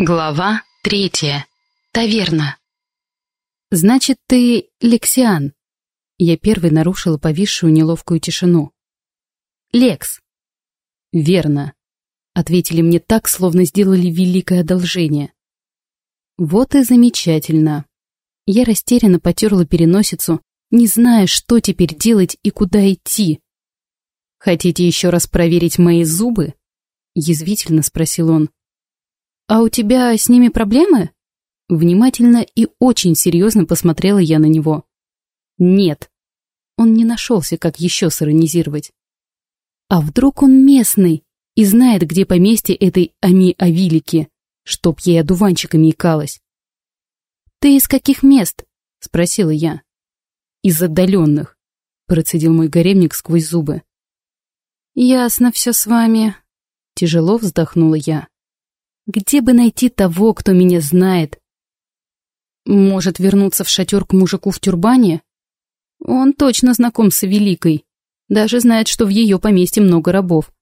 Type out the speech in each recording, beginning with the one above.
Глава третья. Таверна. «Значит, ты Лексиан?» Я первой нарушила повисшую неловкую тишину. «Лекс». «Верно», — ответили мне так, словно сделали великое одолжение. «Вот и замечательно». Я растерянно потерла переносицу, не зная, что теперь делать и куда идти. «Хотите еще раз проверить мои зубы?» — язвительно спросил он. «А у тебя с ними проблемы?» Внимательно и очень серьезно посмотрела я на него. «Нет». Он не нашелся, как еще сиронизировать. «А вдруг он местный и знает, где поместье этой Ами-Авилики, чтоб ей одуванчиками икалась?» «Ты из каких мест?» — спросила я. «Из отдаленных», — процедил мой гаремник сквозь зубы. «Ясно все с вами», — тяжело вздохнула я. Где бы найти того, кто меня знает? Может, вернуться в шатер к мужику в тюрбане? Он точно знаком с Великой. Даже знает, что в ее поместье много рабов.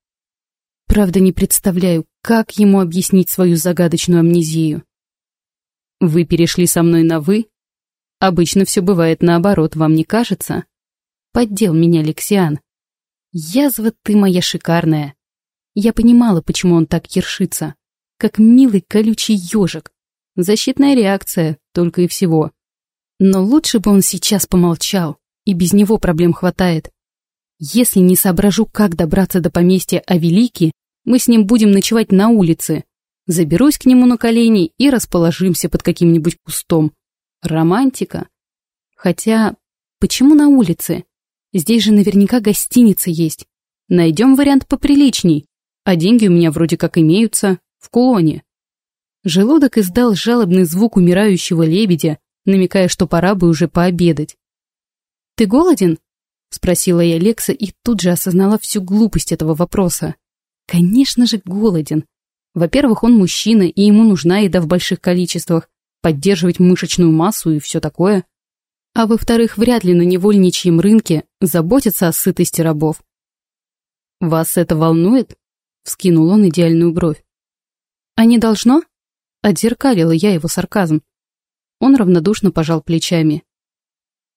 Правда, не представляю, как ему объяснить свою загадочную амнезию. Вы перешли со мной на «вы»? Обычно все бывает наоборот, вам не кажется? Поддел меня Лексиан. Язва ты моя шикарная. Я понимала, почему он так ершится как милый колючий ежик. Защитная реакция, только и всего. Но лучше бы он сейчас помолчал, и без него проблем хватает. Если не соображу, как добраться до поместья Авелики, мы с ним будем ночевать на улице. Заберусь к нему на колени и расположимся под каким-нибудь кустом. Романтика. Хотя, почему на улице? Здесь же наверняка гостиница есть. Найдем вариант поприличней. А деньги у меня вроде как имеются, в кулоне. Желудок издал жалобный звук умирающего лебедя, намекая, что пора бы уже пообедать. «Ты голоден?» — спросила я Лекса и тут же осознала всю глупость этого вопроса. «Конечно же, голоден. Во-первых, он мужчина, и ему нужна еда в больших количествах, поддерживать мышечную массу и все такое. А во-вторых, вряд ли на невольничьем рынке заботятся о сытости рабов. «Вас это волнует?» — вскинул он идеальную бровь. «А не должно?» Отзеркалила я его сарказм. Он равнодушно пожал плечами.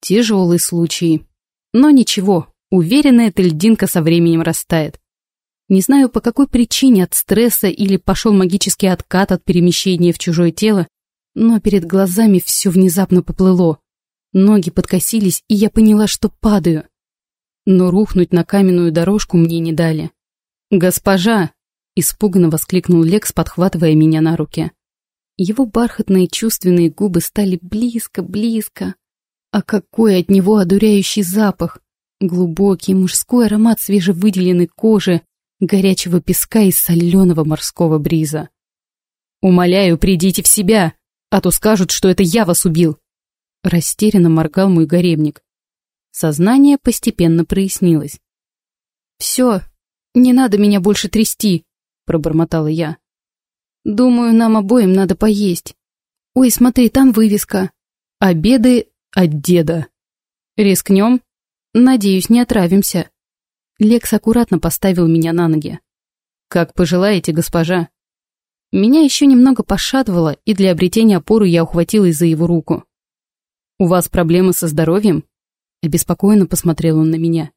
Тяжелый случай. Но ничего, уверена, эта льдинка со временем растает. Не знаю, по какой причине от стресса или пошел магический откат от перемещения в чужое тело, но перед глазами все внезапно поплыло. Ноги подкосились, и я поняла, что падаю. Но рухнуть на каменную дорожку мне не дали. «Госпожа!» Испуганно воскликнул Лекс, подхватывая меня на руки. Его бархатные чувственные губы стали близко-близко. А какой от него одуряющий запах! Глубокий мужской аромат свежевыделенной кожи, горячего песка и соленого морского бриза. «Умоляю, придите в себя, а то скажут, что это я вас убил!» Растерянно моргал мой гаремник. Сознание постепенно прояснилось. «Все, не надо меня больше трясти!» Пробормотала я. «Думаю, нам обоим надо поесть. Ой, смотри, там вывеска. Обеды от деда. Рискнем? Надеюсь, не отравимся». Лекс аккуратно поставил меня на ноги. «Как пожелаете, госпожа». Меня еще немного пошатывало, и для обретения опоры я ухватилась за его руку. «У вас проблемы со здоровьем?» Обеспокоенно посмотрел он на меня.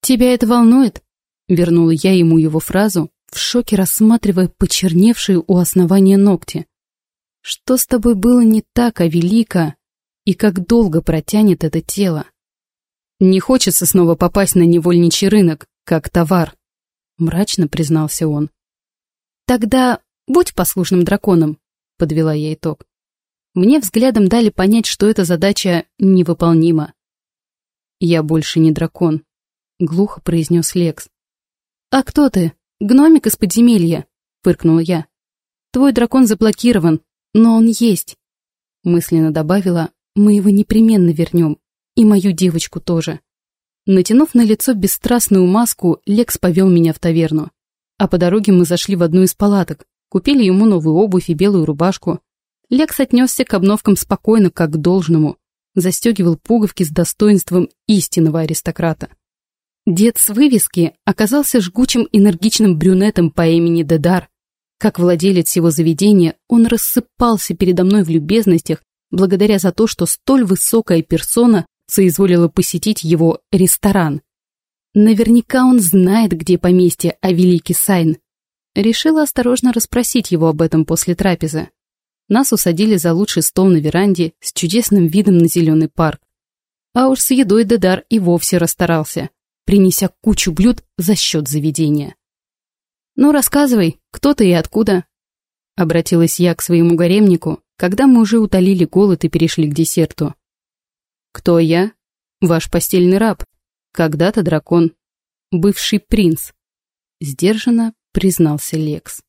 «Тебя это волнует?» Вернула я ему его фразу, в шоке рассматривая почерневшие у основания ногти. Что с тобой было не так, а велико, и как долго протянет это тело? Не хочется снова попасть на невольничий рынок, как товар, мрачно признался он. Тогда будь послушным драконом, подвела я итог. Мне взглядом дали понять, что эта задача невыполнима. «Я больше не дракон», — глухо произнес Лекс. «А кто ты?» «Гномик из подземелья», — фыркнула я. «Твой дракон заблокирован, но он есть». Мысленно добавила, мы его непременно вернем, и мою девочку тоже. Натянув на лицо бесстрастную маску, Лекс повел меня в таверну. А по дороге мы зашли в одну из палаток, купили ему новую обувь и белую рубашку. Лекс отнесся к обновкам спокойно, как к должному, застегивал пуговки с достоинством истинного аристократа. Дед с вывески оказался жгучим энергичным брюнетом по имени Дедар. Как владелец его заведения, он рассыпался передо мной в любезностях благодаря за то, что столь высокая персона соизволила посетить его ресторан. Наверняка он знает, где поместье а Великий Сайн. Решила осторожно расспросить его об этом после трапезы. Нас усадили за лучший стол на веранде с чудесным видом на зеленый парк. А уж с едой Дедар и вовсе расстарался, принеся кучу блюд за счет заведения. «Ну, рассказывай, кто ты и откуда?» Обратилась я к своему гаремнику, когда мы уже утолили голод и перешли к десерту. «Кто я? Ваш постельный раб. Когда-то дракон. Бывший принц», — сдержанно признался Лекс.